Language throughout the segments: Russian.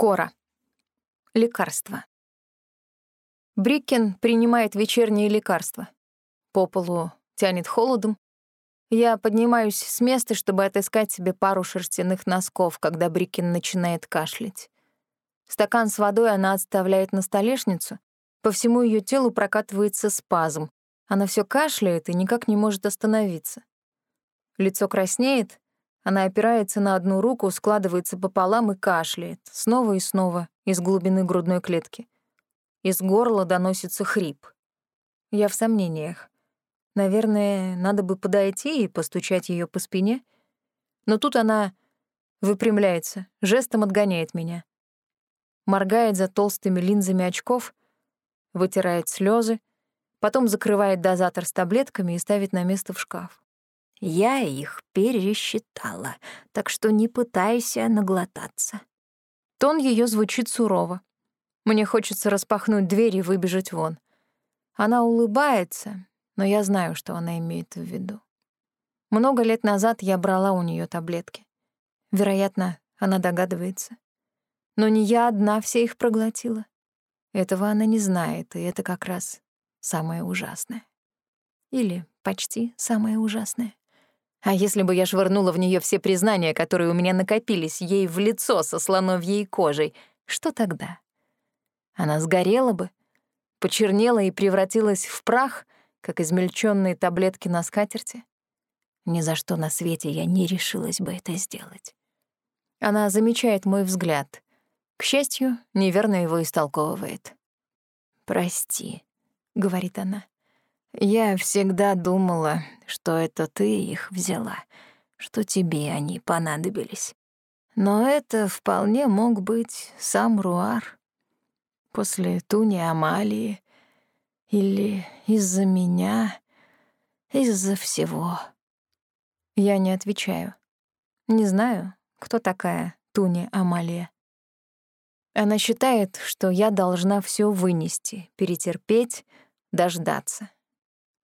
Кора. Лекарство. Брикен принимает вечерние лекарства. По полу тянет холодом. Я поднимаюсь с места, чтобы отыскать себе пару шерстяных носков, когда Брикен начинает кашлять. Стакан с водой она отставляет на столешницу. По всему ее телу прокатывается спазм. Она все кашляет и никак не может остановиться. Лицо краснеет, она опирается на одну руку, складывается пополам и кашляет, снова и снова, из глубины грудной клетки. Из горла доносится хрип. Я в сомнениях. Наверное, надо бы подойти и постучать ее по спине. Но тут она выпрямляется, жестом отгоняет меня. Моргает за толстыми линзами очков, вытирает слезы, потом закрывает дозатор с таблетками и ставит на место в шкаф. Я их пересчитала, так что не пытайся наглотаться. Тон ее звучит сурово. Мне хочется распахнуть дверь и выбежать вон. Она улыбается, но я знаю, что она имеет в виду. Много лет назад я брала у нее таблетки. Вероятно, она догадывается. Но не я одна все их проглотила. Этого она не знает, и это как раз самое ужасное. Или почти самое ужасное. А если бы я швырнула в нее все признания, которые у меня накопились, ей в лицо со слоновьей кожей, что тогда? Она сгорела бы, почернела и превратилась в прах, как измельченные таблетки на скатерти? Ни за что на свете я не решилась бы это сделать. Она замечает мой взгляд. К счастью, неверно его истолковывает. «Прости», — говорит она. Я всегда думала, что это ты их взяла, что тебе они понадобились. Но это вполне мог быть сам Руар. После Туни Амалии или из-за меня, из-за всего. Я не отвечаю. Не знаю, кто такая Туни Амалия. Она считает, что я должна все вынести, перетерпеть, дождаться.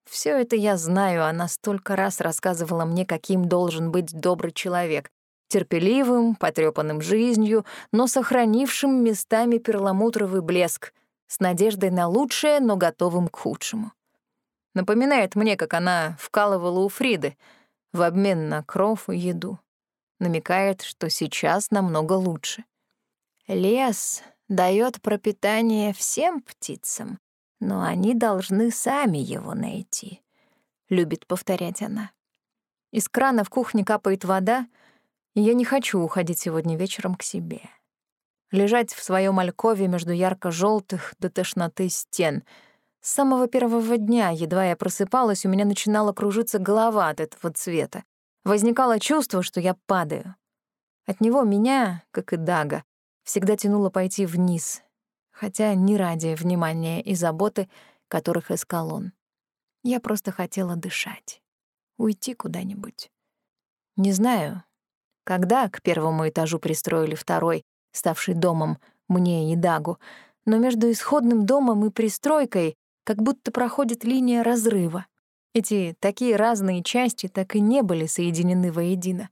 Все это я знаю, она столько раз рассказывала мне, каким должен быть добрый человек. Терпеливым, потрепанным жизнью, но сохранившим местами перламутровый блеск, с надеждой на лучшее, но готовым к худшему. Напоминает мне, как она вкалывала у Фриды в обмен на кров и еду. Намекает, что сейчас намного лучше. Лес дает пропитание всем птицам, но они должны сами его найти», — любит повторять она. Из крана в кухне капает вода, и я не хочу уходить сегодня вечером к себе. Лежать в своем алькове между ярко желтых до тошноты стен. С самого первого дня, едва я просыпалась, у меня начинала кружиться голова от этого цвета. Возникало чувство, что я падаю. От него меня, как и Дага, всегда тянуло пойти вниз, хотя не ради внимания и заботы, которых искал он. Я просто хотела дышать, уйти куда-нибудь. Не знаю, когда к первому этажу пристроили второй, ставший домом мне и Дагу, но между исходным домом и пристройкой как будто проходит линия разрыва. Эти такие разные части так и не были соединены воедино.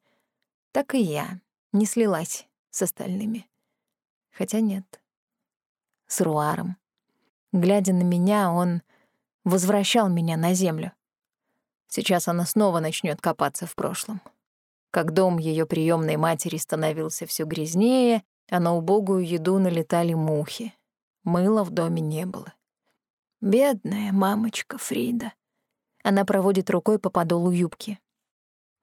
Так и я не слилась с остальными. Хотя нет с Руаром. Глядя на меня, он возвращал меня на землю. Сейчас она снова начнет копаться в прошлом. Как дом ее приемной матери становился все грязнее, а на убогую еду налетали мухи. Мыла в доме не было. Бедная мамочка Фрида. Она проводит рукой по подолу юбки.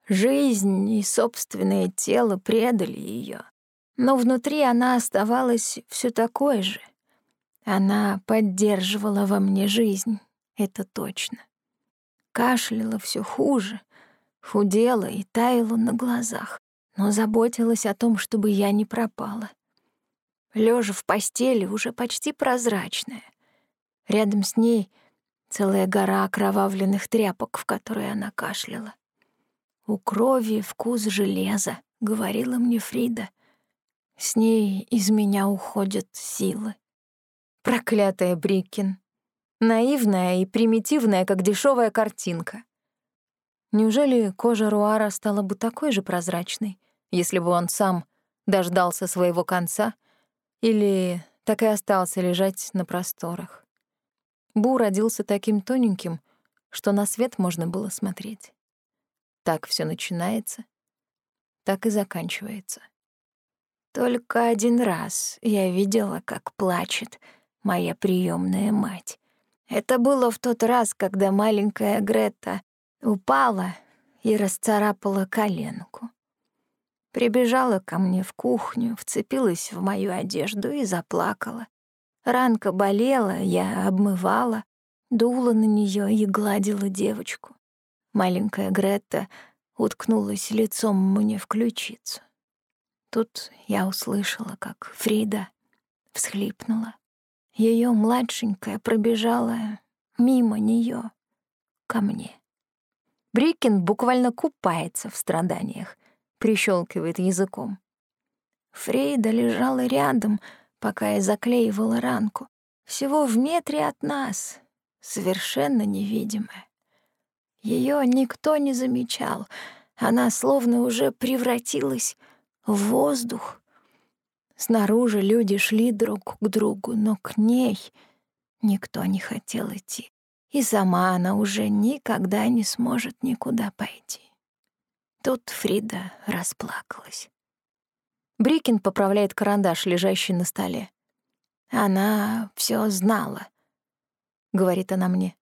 Жизнь и собственное тело предали ее, но внутри она оставалась все такой же, она поддерживала во мне жизнь, это точно. Кашляла все хуже, худела и таяла на глазах, но заботилась о том, чтобы я не пропала. Лежа в постели, уже почти прозрачная. Рядом с ней целая гора окровавленных тряпок, в которые она кашляла. «У крови вкус железа», — говорила мне Фрида. «С ней из меня уходят силы». Проклятая Бриккин. Наивная и примитивная, как дешевая картинка. Неужели кожа Руара стала бы такой же прозрачной, если бы он сам дождался своего конца Или так и остался лежать на просторах. Бу родился таким тоненьким, что на свет можно было смотреть. Так все начинается, так и заканчивается. Только один раз я видела, как плачет моя приемная мать. Это было в тот раз, когда маленькая Грета упала и расцарапала коленку. Прибежала ко мне в кухню, вцепилась в мою одежду и заплакала. Ранка болела, я обмывала, дула на нее и гладила девочку. Маленькая Грета уткнулась лицом мне в ключицу. Тут я услышала, как Фрида всхлипнула. Ее младшенькая пробежала мимо нее ко мне. Брикин буквально купается в страданиях, прищелкивает языком. Фрейда лежала рядом, пока я заклеивала ранку. Всего в метре от нас, совершенно невидимая. Ее никто не замечал. Она словно уже превратилась в воздух. Снаружи люди шли друг к другу, но к ней никто не хотел идти. И сама она уже никогда не сможет никуда пойти. Тут Фрида расплакалась. Брикин поправляет карандаш, лежащий на столе. «Она все знала», — говорит она мне.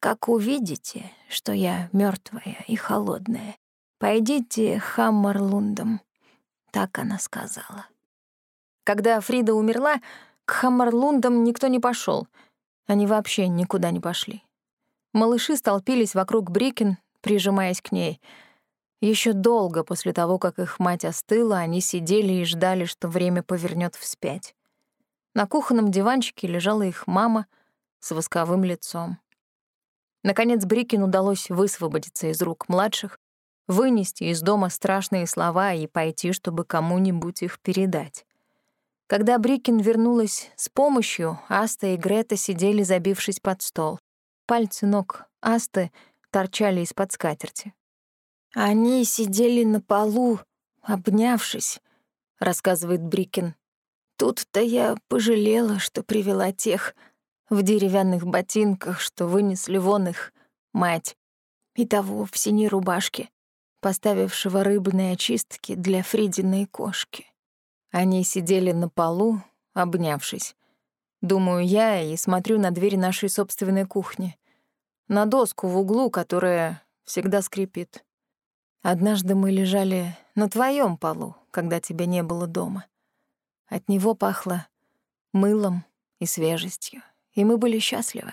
«Как увидите, что я мертвая и холодная, пойдите Хаммарлундом», — так она сказала. Когда Фрида умерла, к Хаммарлундам никто не пошел. Они вообще никуда не пошли. Малыши столпились вокруг Брикин, прижимаясь к ней — еще долго после того, как их мать остыла, они сидели и ждали, что время повернет вспять. На кухонном диванчике лежала их мама с восковым лицом. Наконец Брикин удалось высвободиться из рук младших, вынести из дома страшные слова и пойти, чтобы кому-нибудь их передать. Когда Брикин вернулась с помощью, Аста и Грета сидели, забившись под стол. Пальцы ног Асты торчали из-под скатерти. Они сидели на полу, обнявшись, рассказывает Брикин. Тут-то я пожалела, что привела тех в деревянных ботинках, что вынесли вон их мать, и того в синей рубашке, поставившего рыбные очистки для Фридиной кошки. Они сидели на полу, обнявшись. Думаю я и смотрю на дверь нашей собственной кухни. На доску в углу, которая всегда скрипит. Однажды мы лежали на твоем полу, когда тебя не было дома. От него пахло мылом и свежестью, и мы были счастливы.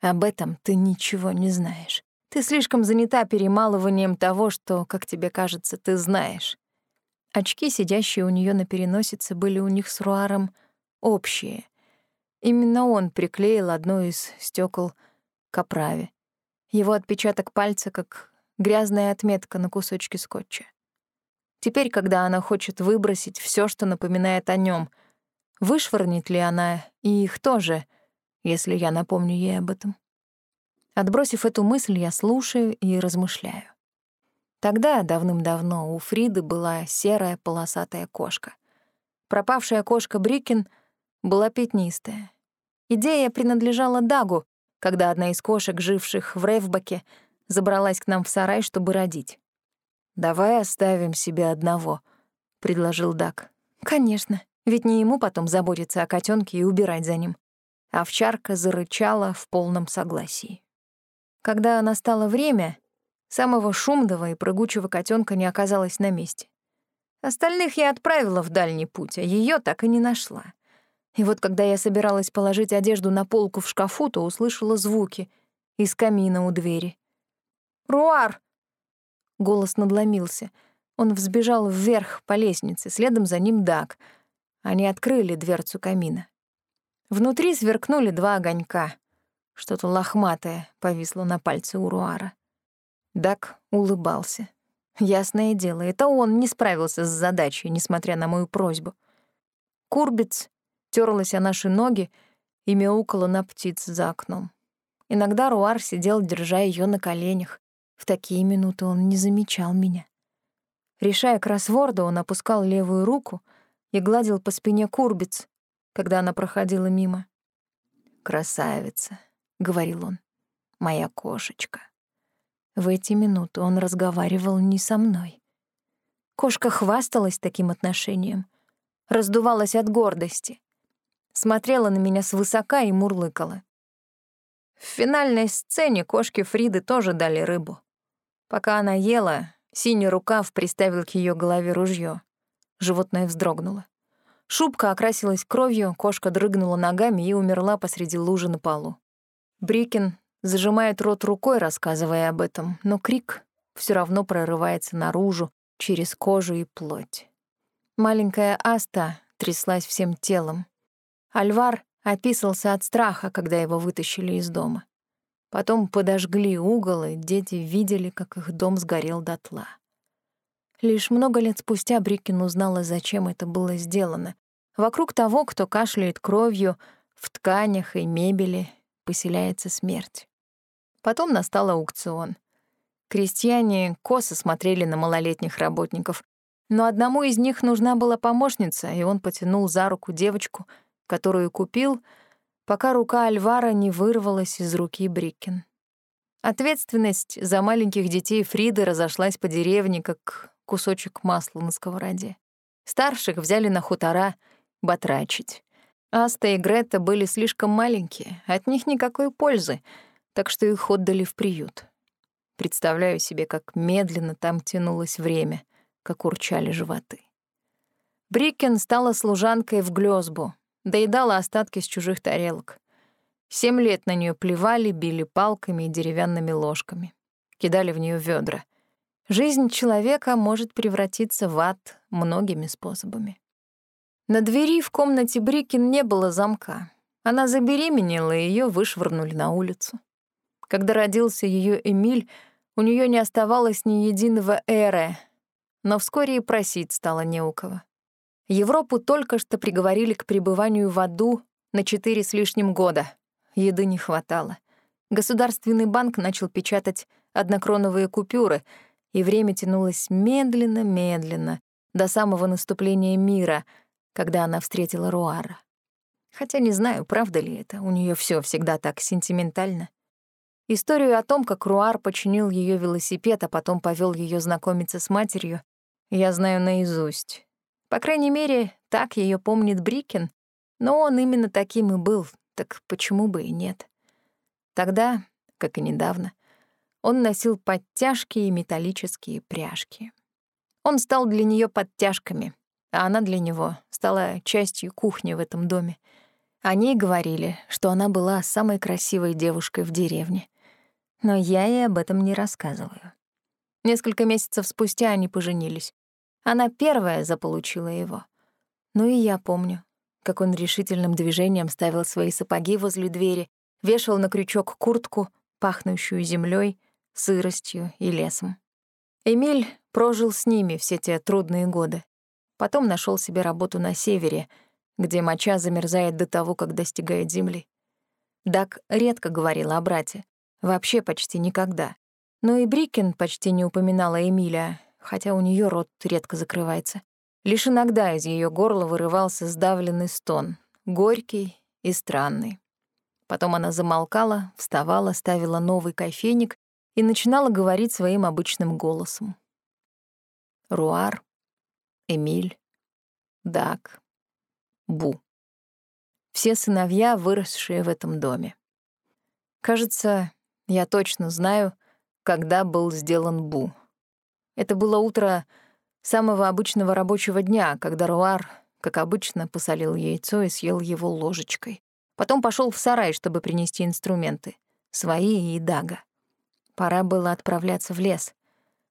Об этом ты ничего не знаешь. Ты слишком занята перемалыванием того, что, как тебе кажется, ты знаешь. Очки, сидящие у нее на переносице, были у них с Руаром общие. Именно он приклеил одно из стекол к оправе. Его отпечаток пальца, как грязная отметка на кусочке скотча. Теперь, когда она хочет выбросить все, что напоминает о нем, вышвырнет ли она и их тоже, если я напомню ей об этом? Отбросив эту мысль, я слушаю и размышляю. Тогда, давным-давно, у Фриды была серая полосатая кошка. Пропавшая кошка Брикин была пятнистая. Идея принадлежала Дагу, когда одна из кошек, живших в Ревбаке, забралась к нам в сарай, чтобы родить. «Давай оставим себе одного», — предложил Дак. «Конечно, ведь не ему потом заботиться о котенке и убирать за ним». Овчарка зарычала в полном согласии. Когда настало время, самого шумного и прыгучего котенка не оказалось на месте. Остальных я отправила в дальний путь, а ее так и не нашла. И вот когда я собиралась положить одежду на полку в шкафу, то услышала звуки из камина у двери. Руар!» Голос надломился. Он взбежал вверх по лестнице, следом за ним Дак. Они открыли дверцу камина. Внутри сверкнули два огонька. Что-то лохматое повисло на пальце у Руара. Дак улыбался. Ясное дело, это он не справился с задачей, несмотря на мою просьбу. Курбиц терлась о наши ноги и мяукала на птиц за окном. Иногда Руар сидел, держа ее на коленях. В такие минуты он не замечал меня. Решая кроссворды, он опускал левую руку, и гладил по спине курбиц, когда она проходила мимо. «Красавица», — говорил он, — «моя кошечка». В эти минуты он разговаривал не со мной. Кошка хвасталась таким отношением, раздувалась от гордости, смотрела на меня свысока и мурлыкала. В финальной сцене кошке Фриды тоже дали рыбу. Пока она ела, синий рукав приставил к ее голове ружье. Животное вздрогнуло. Шубка окрасилась кровью, кошка дрыгнула ногами и умерла посреди лужи на полу. Брикин зажимает рот рукой, рассказывая об этом, но крик все равно прорывается наружу, через кожу и плоть. Маленькая Аста тряслась всем телом. Альвар описался от страха, когда его вытащили из дома. Потом подожгли угол, и дети видели, как их дом сгорел дотла. Лишь много лет спустя Брикин узнала, зачем это было сделано. Вокруг того, кто кашляет кровью, в тканях и мебели поселяется смерть. Потом настал аукцион. Крестьяне косо смотрели на малолетних работников, но одному из них нужна была помощница, и он потянул за руку девочку, которую купил — пока рука Альвара не вырвалась из руки Бриккин. Ответственность за маленьких детей Фриды разошлась по деревне, как кусочек масла на сковороде. Старших взяли на хутора батрачить. Аста и Грета были слишком маленькие, от них никакой пользы, так что их отдали в приют. Представляю себе, как медленно там тянулось время, как урчали животы. Брикен стала служанкой в Глёсбу, доедала остатки с чужих тарелок. Семь лет на нее плевали, били палками и деревянными ложками. Кидали в нее ведра. Жизнь человека может превратиться в ад многими способами. На двери в комнате Брикин не было замка. Она забеременела, и ее вышвырнули на улицу. Когда родился ее Эмиль, у нее не оставалось ни единого эре, но вскоре и просить стало не у кого. Европу только что приговорили к пребыванию в аду на четыре с лишним года. Еды не хватало. Государственный банк начал печатать однокроновые купюры, и время тянулось медленно-медленно, до самого наступления мира, когда она встретила Руара. Хотя не знаю, правда ли это, у нее все всегда так сентиментально. Историю о том, как Руар починил ее велосипед, а потом повел ее знакомиться с матерью, я знаю наизусть. По крайней мере, так ее помнит Брикин, но он именно таким и был, так почему бы и нет? Тогда, как и недавно, он носил подтяжки и металлические пряжки. Он стал для нее подтяжками, а она для него стала частью кухни в этом доме. Они говорили, что она была самой красивой девушкой в деревне. Но я ей об этом не рассказываю. Несколько месяцев спустя они поженились. Она первая заполучила его. Ну и я помню, как он решительным движением ставил свои сапоги возле двери, вешал на крючок куртку, пахнущую землей, сыростью и лесом. Эмиль прожил с ними все те трудные годы. Потом нашел себе работу на севере, где моча замерзает до того, как достигает земли. Дак редко говорила о брате, вообще почти никогда. Но и Брикин почти не упоминала Эмиля, хотя у нее рот редко закрывается. Лишь иногда из ее горла вырывался сдавленный стон, горький и странный. Потом она замолкала, вставала, ставила новый кофейник и начинала говорить своим обычным голосом. Руар, Эмиль, Дак, Бу. Все сыновья, выросшие в этом доме. Кажется, я точно знаю, когда был сделан Бу. Это было утро самого обычного рабочего дня, когда Руар, как обычно, посолил яйцо и съел его ложечкой. Потом пошел в сарай, чтобы принести инструменты. Свои и Дага. Пора было отправляться в лес.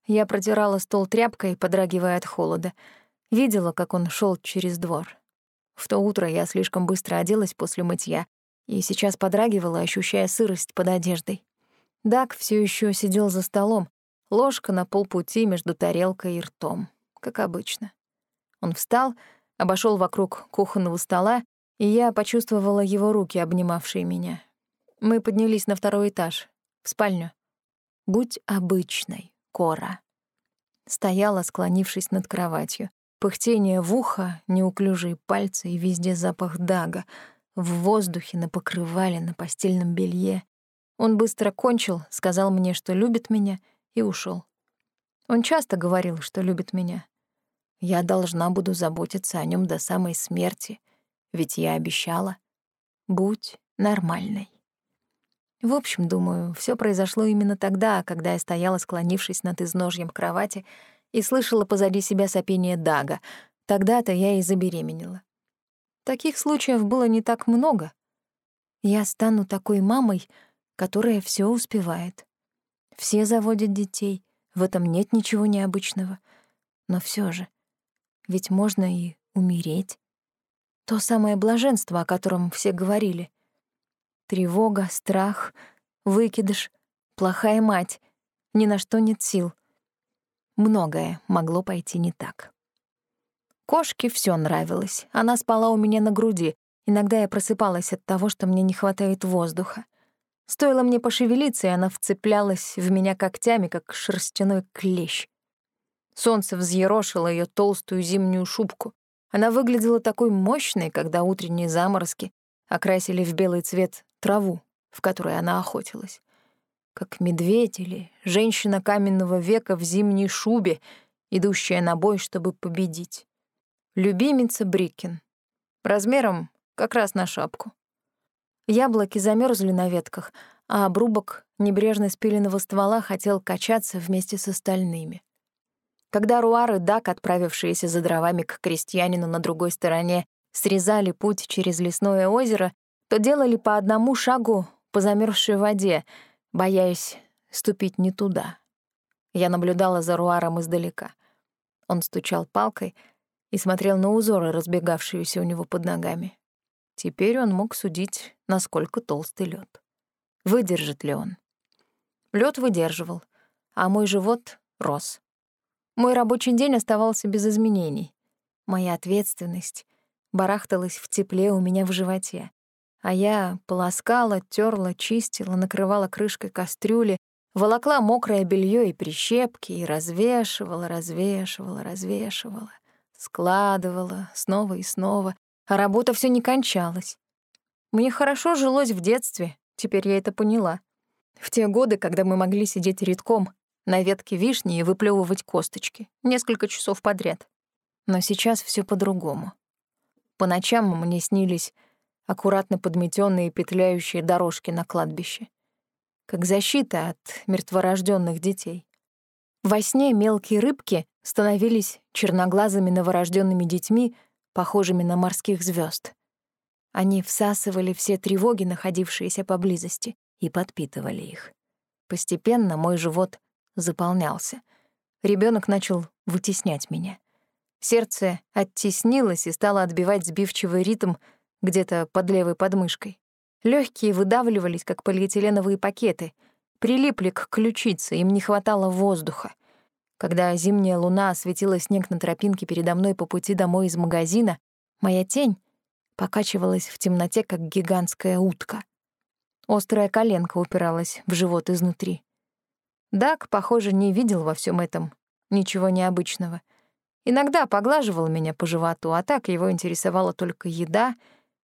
Я протирала стол тряпкой, подрагивая от холода. Видела, как он шел через двор. В то утро я слишком быстро оделась после мытья и сейчас подрагивала, ощущая сырость под одеждой. Даг все еще сидел за столом, Ложка на полпути между тарелкой и ртом, как обычно. Он встал, обошел вокруг кухонного стола, и я почувствовала его руки, обнимавшие меня. Мы поднялись на второй этаж, в спальню. «Будь обычной, Кора». Стояла, склонившись над кроватью. Пыхтение в ухо, неуклюжие пальцы и везде запах дага. В воздухе, на покрывале, на постельном белье. Он быстро кончил, сказал мне, что любит меня, и ушел. Он часто говорил, что любит меня. Я должна буду заботиться о нем до самой смерти, ведь я обещала. Будь нормальной. В общем, думаю, все произошло именно тогда, когда я стояла, склонившись над изножьем кровати, и слышала позади себя сопение Дага. Тогда-то я и забеременела. Таких случаев было не так много. Я стану такой мамой, которая все успевает. Все заводят детей, в этом нет ничего необычного. Но все же, ведь можно и умереть. То самое блаженство, о котором все говорили. Тревога, страх, выкидыш, плохая мать, ни на что нет сил. Многое могло пойти не так. Кошке все нравилось. Она спала у меня на груди. Иногда я просыпалась от того, что мне не хватает воздуха. Стоило мне пошевелиться, и она вцеплялась в меня когтями, как шерстяной клещ. Солнце взъерошило ее толстую зимнюю шубку. Она выглядела такой мощной, когда утренние заморозки окрасили в белый цвет траву, в которой она охотилась. Как медведь или женщина каменного века в зимней шубе, идущая на бой, чтобы победить. Любимица Брикин. Размером как раз на шапку. Яблоки замерзли на ветках, а обрубок небрежно спиленного ствола хотел качаться вместе с остальными. Когда Руар и Дак, отправившиеся за дровами к крестьянину на другой стороне, срезали путь через лесное озеро, то делали по одному шагу по замерзшей воде, боясь ступить не туда. Я наблюдала за Руаром издалека. Он стучал палкой и смотрел на узоры, разбегавшиеся у него под ногами. Теперь он мог судить, насколько толстый лед. Выдержит ли он? Лед выдерживал, а мой живот рос. Мой рабочий день оставался без изменений. Моя ответственность барахталась в тепле у меня в животе. А я полоскала, терла, чистила, накрывала крышкой кастрюли, волокла мокрое белье и прищепки и развешивала, развешивала, развешивала, складывала снова и снова, а работа все не кончалась. Мне хорошо жилось в детстве, теперь я это поняла. В те годы, когда мы могли сидеть редком на ветке вишни и выплевывать косточки несколько часов подряд. Но сейчас все по-другому. По ночам мне снились аккуратно подметенные петляющие дорожки на кладбище, как защита от мертворожденных детей. Во сне мелкие рыбки становились черноглазыми новорожденными детьми, похожими на морских звезд. Они всасывали все тревоги, находившиеся поблизости, и подпитывали их. Постепенно мой живот заполнялся. Ребенок начал вытеснять меня. Сердце оттеснилось и стало отбивать сбивчивый ритм где-то под левой подмышкой. Легкие выдавливались, как полиэтиленовые пакеты, прилипли к ключице, им не хватало воздуха. Когда зимняя луна осветила снег на тропинке передо мной по пути домой из магазина, моя тень покачивалась в темноте, как гигантская утка. Острая коленка упиралась в живот изнутри. Дак, похоже, не видел во всем этом ничего необычного. Иногда поглаживал меня по животу, а так его интересовала только еда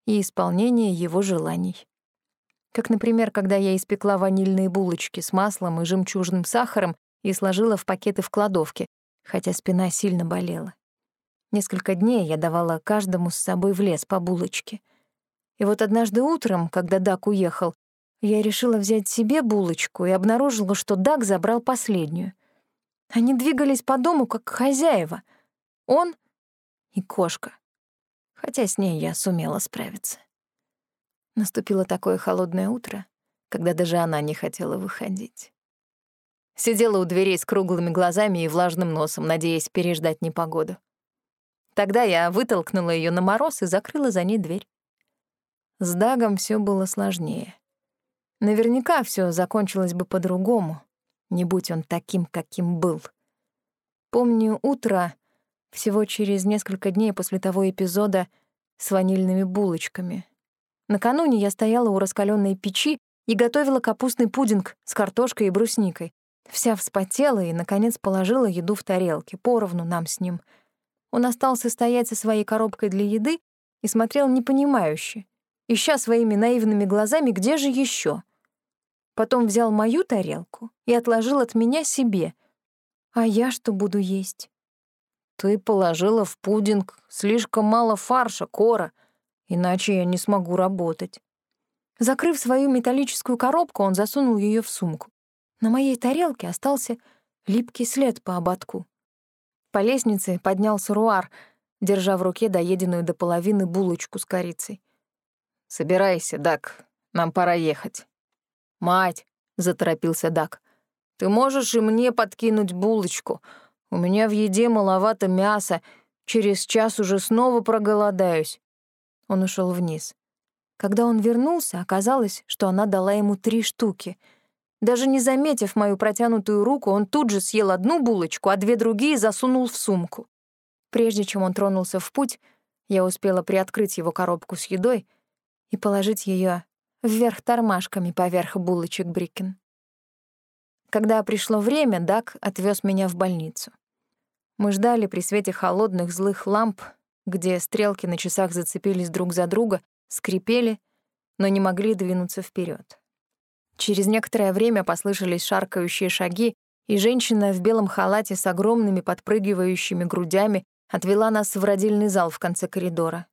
и исполнение его желаний. Как, например, когда я испекла ванильные булочки с маслом и жемчужным сахаром и сложила в пакеты в кладовке, хотя спина сильно болела. Несколько дней я давала каждому с собой в лес по булочке. И вот однажды утром, когда Дак уехал, я решила взять себе булочку и обнаружила, что Даг забрал последнюю. Они двигались по дому, как хозяева. Он и кошка. Хотя с ней я сумела справиться. Наступило такое холодное утро, когда даже она не хотела выходить. Сидела у дверей с круглыми глазами и влажным носом, надеясь переждать непогоду. Тогда я вытолкнула ее на мороз и закрыла за ней дверь. С Дагом все было сложнее. Наверняка все закончилось бы по-другому, не будь он таким, каким был. Помню утро всего через несколько дней после того эпизода с ванильными булочками. Накануне я стояла у раскаленной печи и готовила капустный пудинг с картошкой и брусникой. Вся вспотела и, наконец, положила еду в тарелки, поровну нам с ним. Он остался стоять со своей коробкой для еды и смотрел непонимающе, ища своими наивными глазами, где же еще. Потом взял мою тарелку и отложил от меня себе. А я что буду есть? Ты положила в пудинг слишком мало фарша, Кора, иначе я не смогу работать. Закрыв свою металлическую коробку, он засунул ее в сумку. На моей тарелке остался липкий след по ободку. По лестнице поднялся Руар, держа в руке доеденную до половины булочку с корицей. «Собирайся, Дак, нам пора ехать». «Мать», — заторопился Дак, — «ты можешь и мне подкинуть булочку? У меня в еде маловато мяса, через час уже снова проголодаюсь». Он ушел вниз. Когда он вернулся, оказалось, что она дала ему три штуки. Даже не заметив мою протянутую руку, он тут же съел одну булочку, а две другие засунул в сумку. Прежде чем он тронулся в путь, я успела приоткрыть его коробку с едой и положить ее вверх тормашками поверх булочек Брикен. Когда пришло время, Дак отвез меня в больницу. Мы ждали при свете холодных злых ламп, где стрелки на часах зацепились друг за друга, скрипели, но не могли двинуться вперед. Через некоторое время послышались шаркающие шаги, и женщина в белом халате с огромными подпрыгивающими грудями отвела нас в родильный зал в конце коридора.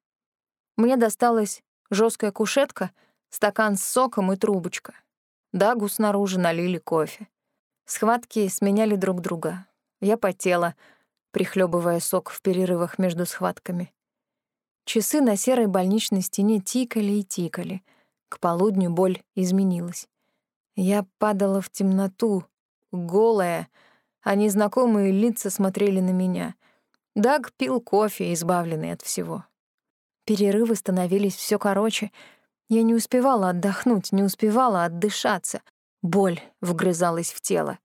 Мне досталась жесткая кушетка, стакан с соком и трубочка. Дагу снаружи налили кофе. Схватки сменяли друг друга. Я потела, прихлебывая сок в перерывах между схватками. Часы на серой больничной стене тикали и тикали. К полудню боль изменилась. Я падала в темноту, голая, а незнакомые лица смотрели на меня. Даг пил кофе, избавленный от всего. Перерывы становились все короче. Я не успевала отдохнуть, не успевала отдышаться. Боль вгрызалась в тело.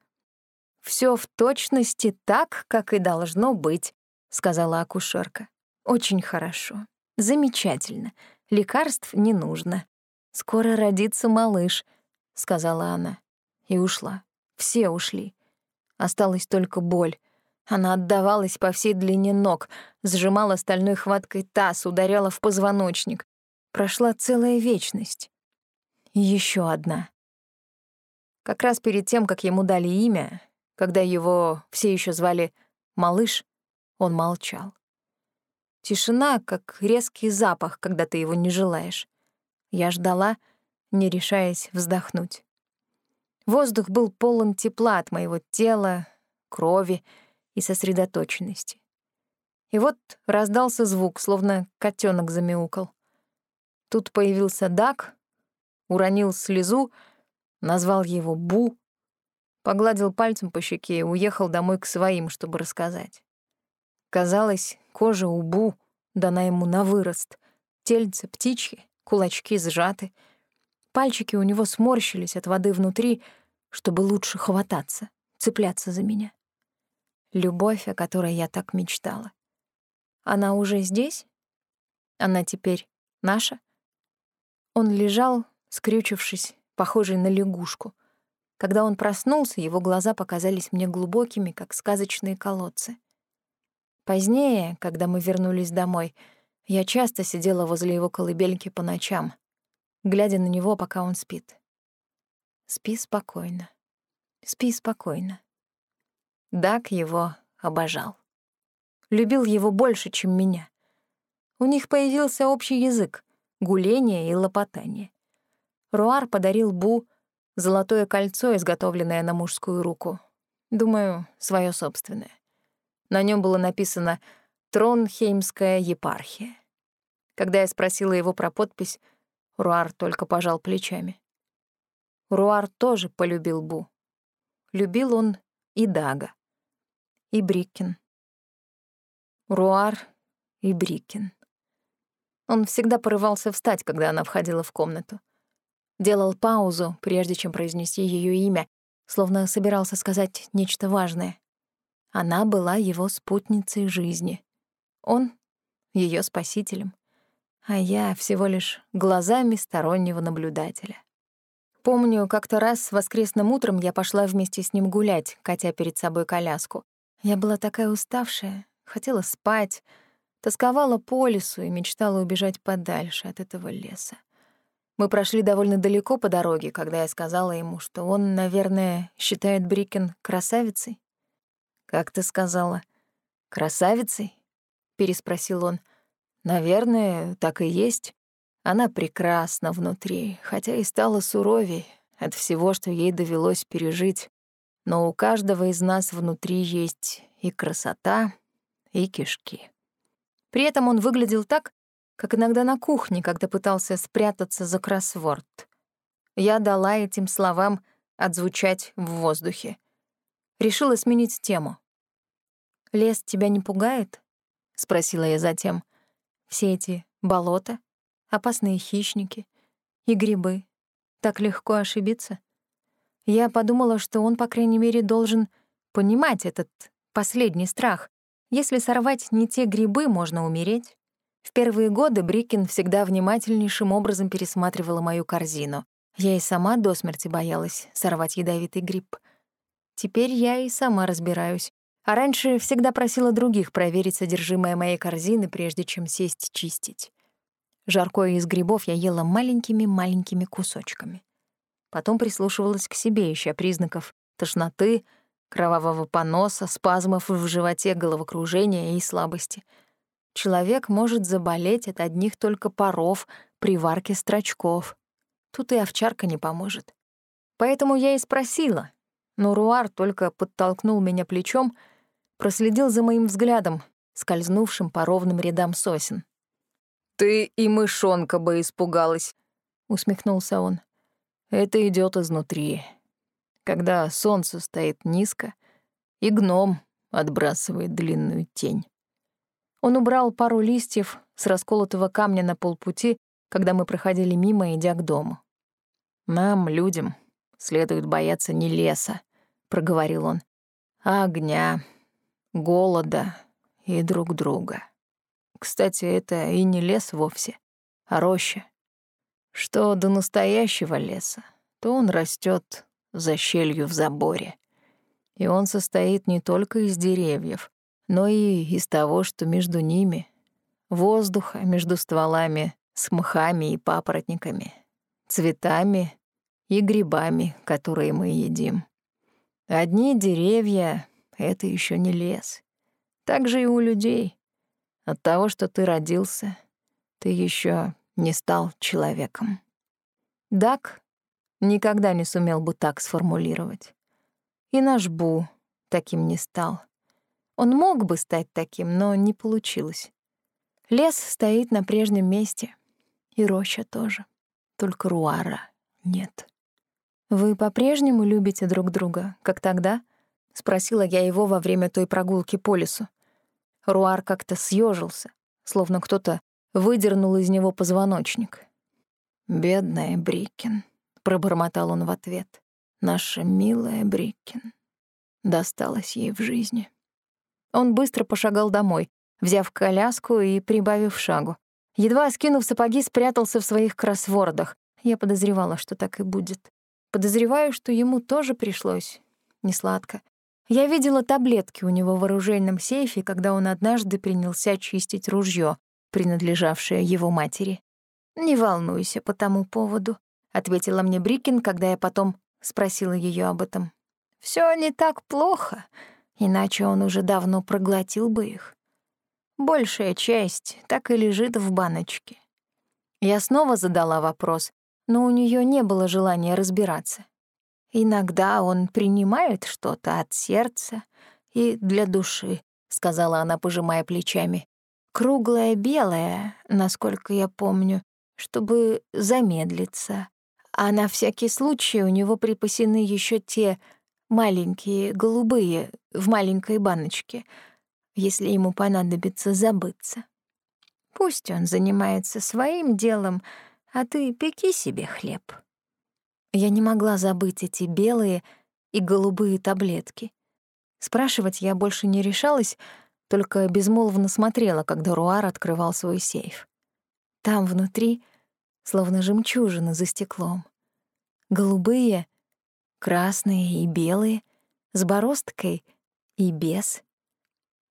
Все в точности так, как и должно быть», — сказала акушерка. «Очень хорошо. Замечательно. Лекарств не нужно. Скоро родится малыш сказала она. И ушла. Все ушли. Осталась только боль. Она отдавалась по всей длине ног, сжимала стальной хваткой таз, ударяла в позвоночник. Прошла целая вечность. И ещё одна. Как раз перед тем, как ему дали имя, когда его все еще звали «малыш», он молчал. Тишина, как резкий запах, когда ты его не желаешь. Я ждала, не решаясь вздохнуть. Воздух был полон тепла от моего тела, крови и сосредоточенности. И вот раздался звук, словно котенок замяукал. Тут появился Дак, уронил слезу, назвал его Бу, погладил пальцем по щеке и уехал домой к своим, чтобы рассказать. Казалось, кожа у Бу дана ему на вырост, тельце птичье, кулачки сжаты — Пальчики у него сморщились от воды внутри, чтобы лучше хвататься, цепляться за меня. Любовь, о которой я так мечтала. Она уже здесь? Она теперь наша? Он лежал, скрючившись, похожий на лягушку. Когда он проснулся, его глаза показались мне глубокими, как сказочные колодцы. Позднее, когда мы вернулись домой, я часто сидела возле его колыбельки по ночам, глядя на него, пока он спит. Спи спокойно. Спи спокойно. Дак его обожал. Любил его больше, чем меня. У них появился общий язык — гуление и лопотание. Руар подарил Бу золотое кольцо, изготовленное на мужскую руку. Думаю, свое собственное. На нем было написано «Тронхеймская епархия». Когда я спросила его про подпись, Руар только пожал плечами. Руар тоже полюбил Бу. Любил он и Дага, и Брикин. Руар и Брикин. Он всегда порывался встать, когда она входила в комнату. Делал паузу, прежде чем произнести ее имя, словно собирался сказать нечто важное. Она была его спутницей жизни. Он — ее спасителем а я всего лишь глазами стороннего наблюдателя. Помню, как-то раз воскресным утром я пошла вместе с ним гулять, катя перед собой коляску. Я была такая уставшая, хотела спать, тосковала по лесу и мечтала убежать подальше от этого леса. Мы прошли довольно далеко по дороге, когда я сказала ему, что он, наверное, считает Брикен красавицей. «Как ты сказала? Красавицей?» — переспросил он. «Наверное, так и есть. Она прекрасна внутри, хотя и стала суровей от всего, что ей довелось пережить. Но у каждого из нас внутри есть и красота, и кишки». При этом он выглядел так, как иногда на кухне, когда пытался спрятаться за кроссворд. Я дала этим словам отзвучать в воздухе. Решила сменить тему. «Лес тебя не пугает?» — спросила я затем. «Все эти болота, опасные хищники и грибы. Так легко ошибиться?» Я подумала, что он, по крайней мере, должен понимать этот последний страх, если сорвать не те грибы, можно умереть. В первые годы Брикин всегда внимательнейшим образом пересматривала мою корзину. Я и сама до смерти боялась сорвать ядовитый гриб. Теперь я и сама разбираюсь. А раньше всегда просила других проверить содержимое моей корзины, прежде чем сесть чистить. Жаркое из грибов я ела маленькими-маленькими кусочками. Потом прислушивалась к себе, ища признаков тошноты, кровавого поноса, спазмов в животе, головокружения и слабости. Человек может заболеть от одних только паров при варке строчков. Тут и овчарка не поможет. Поэтому я и спросила, но Руар только подтолкнул меня плечом, проследил за моим взглядом, скользнувшим по ровным рядам сосен. «Ты и мышонка бы испугалась», — усмехнулся он. «Это идет изнутри когда солнце стоит низко, и гном отбрасывает длинную тень. Он убрал пару листьев с расколотого камня на полпути, когда мы проходили мимо, идя к дому. «Нам, людям, следует бояться не леса», — проговорил он, «а огня, голода и друг друга. Кстати, это и не лес вовсе, а роща. Что до настоящего леса, то он растет за щелью в заборе. И он состоит не только из деревьев, но и из того, что между ними, воздуха между стволами с мхами и папоротниками, цветами и грибами, которые мы едим. Одни деревья — это еще не лес. Так же и у людей. От того, что ты родился, ты еще не стал человеком. Дак Никогда не сумел бы так сформулировать. И наш Бу таким не стал. Он мог бы стать таким, но не получилось. Лес стоит на прежнем месте, и роща тоже. Только Руара нет. «Вы по-прежнему любите друг друга, как тогда?» — спросила я его во время той прогулки по лесу. Руар как-то съежился, словно кто-то выдернул из него позвоночник. «Бедная Брикин», пробормотал он в ответ. Наша милая Бриккин. Досталась ей в жизни. Он быстро пошагал домой, взяв коляску и прибавив шагу. Едва скинув сапоги, спрятался в своих кроссвордах. Я подозревала, что так и будет. Подозреваю, что ему тоже пришлось несладко. Я видела таблетки у него в оружейном сейфе, когда он однажды принялся чистить ружье, принадлежавшее его матери. Не волнуйся по тому поводу ответила мне Брикин, когда я потом спросила ее об этом. Все не так плохо, иначе он уже давно проглотил бы их. Большая часть так и лежит в баночке. Я снова задала вопрос, но у нее не было желания разбираться. Иногда он принимает что-то от сердца и для души, сказала она, пожимая плечами. Круглое белое, насколько я помню, чтобы замедлиться, а на всякий случай у него припасены еще те маленькие голубые в маленькой баночке, если ему понадобится забыться. Пусть он занимается своим делом, а ты пеки себе хлеб. Я не могла забыть эти белые и голубые таблетки. Спрашивать я больше не решалась, только безмолвно смотрела, когда Руар открывал свой сейф. Там внутри — словно жемчужины за стеклом. Голубые, красные и белые, с бороздкой и без.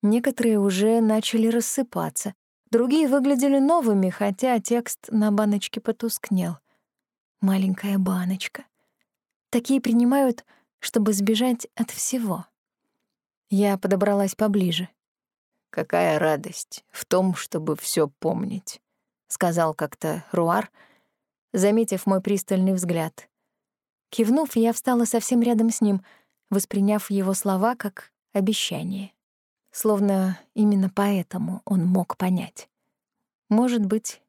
Некоторые уже начали рассыпаться, другие выглядели новыми, хотя текст на баночке потускнел. Маленькая баночка. Такие принимают, чтобы сбежать от всего. Я подобралась поближе. «Какая радость в том, чтобы все помнить», — сказал как-то Руар, заметив мой пристальный взгляд. Кивнув, я встала совсем рядом с ним, восприняв его слова как обещание. Словно именно поэтому он мог понять. Может быть,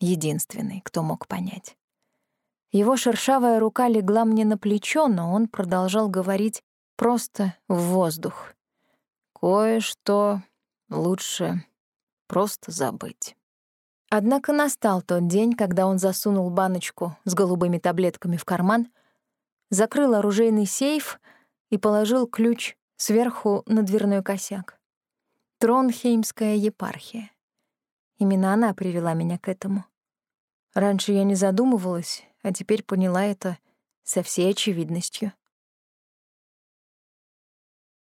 единственный, кто мог понять. Его шершавая рука легла мне на плечо, но он продолжал говорить просто в воздух. Кое-что лучше просто забыть. Однако настал тот день, когда он засунул баночку с голубыми таблетками в карман, закрыл оружейный сейф и положил ключ сверху на дверной косяк. Тронхеймская епархия. Именно она привела меня к этому. Раньше я не задумывалась, а теперь поняла это со всей очевидностью.